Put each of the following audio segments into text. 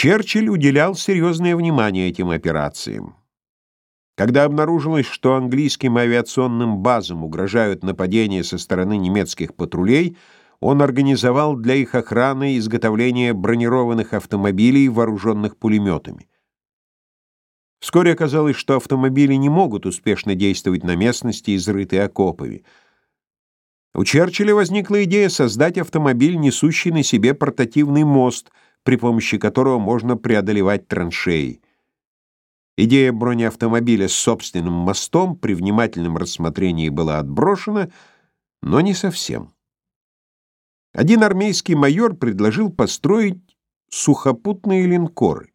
Черчилль уделял серьезное внимание этим операциям. Когда обнаружилось, что английским авиационным базам угрожают нападения со стороны немецких патрулей, он организовал для их охраны изготовление бронированных автомобилей, вооруженных пулеметами. Вскоре оказалось, что автомобили не могут успешно действовать на местности, изрытой окопами. У Черчилля возникла идея создать автомобиль, несущий на себе портативный мост, при помощи которого можно преодолевать траншеи. Идея бронеавтомобиля с собственным мостом при внимательном рассмотрении была отброшена, но не совсем. Один армейский майор предложил построить сухопутные линкоры.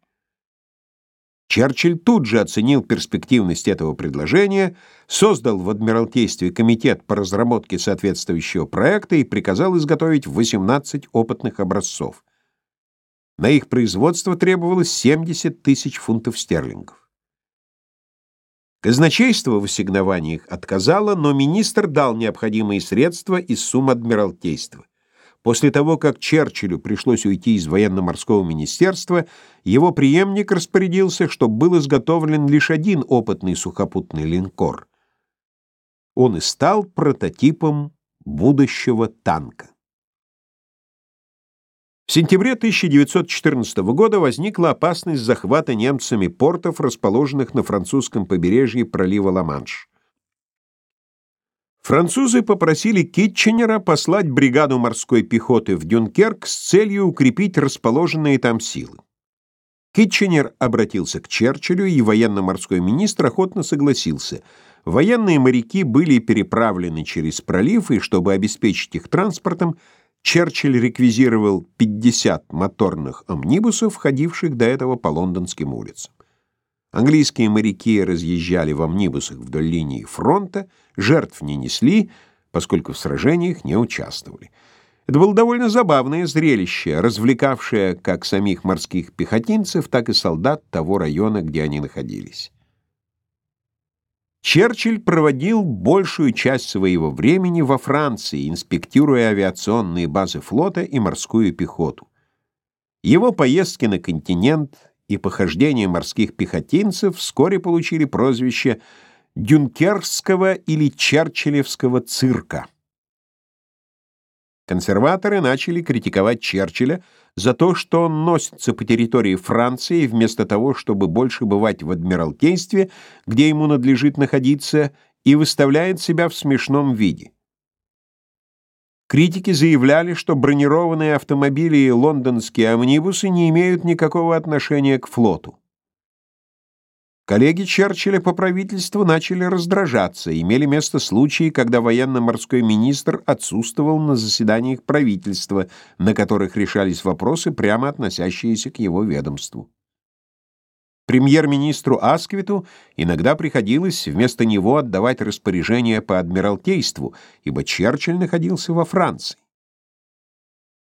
Черчилль тут же оценил перспективность этого предложения, создал в Адмиралтействе комитет по разработке соответствующего проекта и приказал изготовить 18 опытных образцов. На их производство требовалось 70 тысяч фунтов стерлингов. Казначейство в ассигнованиях отказало, но министр дал необходимые средства из сумм Адмиралтейства. После того, как Черчиллю пришлось уйти из военно-морского министерства, его преемник распорядился, чтобы был изготовлен лишь один опытный сухопутный линкор. Он и стал прототипом будущего танка. В сентябре 1914 года возникла опасность захвата немцами портов, расположенных на французском побережье пролива Ла-Манш. Французы попросили Китченера послать бригаду морской пехоты в Дюнкерк с целью укрепить расположенные там силы. Китченер обратился к Черчиллю, и военно-морской министр охотно согласился. Военные моряки были переправлены через пролив, и чтобы обеспечить их транспортом, Черчилль реквизировал 50 моторных амнибусов, ходивших до этого по лондонским улицам. Английские моряки разъезжали в амнибусах вдоль линии фронта, жертв не несли, поскольку в сражениях не участвовали. Это было довольно забавное зрелище, развлекавшее как самих морских пехотинцев, так и солдат того района, где они находились. Черчилль проводил большую часть своего времени во Франции, инспектируя авиационные базы флота и морскую пехоту. Его поездки на континент и похождения морских пехотинцев вскоре получили прозвище «Дюнкерского» или «Черчиллевского цирка». Консерваторы начали критиковать Черчилля за то, что он носится по территории Франции вместо того, чтобы больше бывать в Адмиралтействе, где ему надлежит находиться, и выставляет себя в смешном виде. Критики заявляли, что бронированные автомобили и лондонские амнибусы не имеют никакого отношения к флоту. Коллеги Черчилля по правительству начали раздражаться. Имели место случаи, когда военно-морской министр отсутствовал на заседаниях правительства, на которых решались вопросы, прямо относящиеся к его ведомству. Премьер-министру Асквиту иногда приходилось вместо него отдавать распоряжения по адмиралтейству, ибо Черчилль находился во Франции.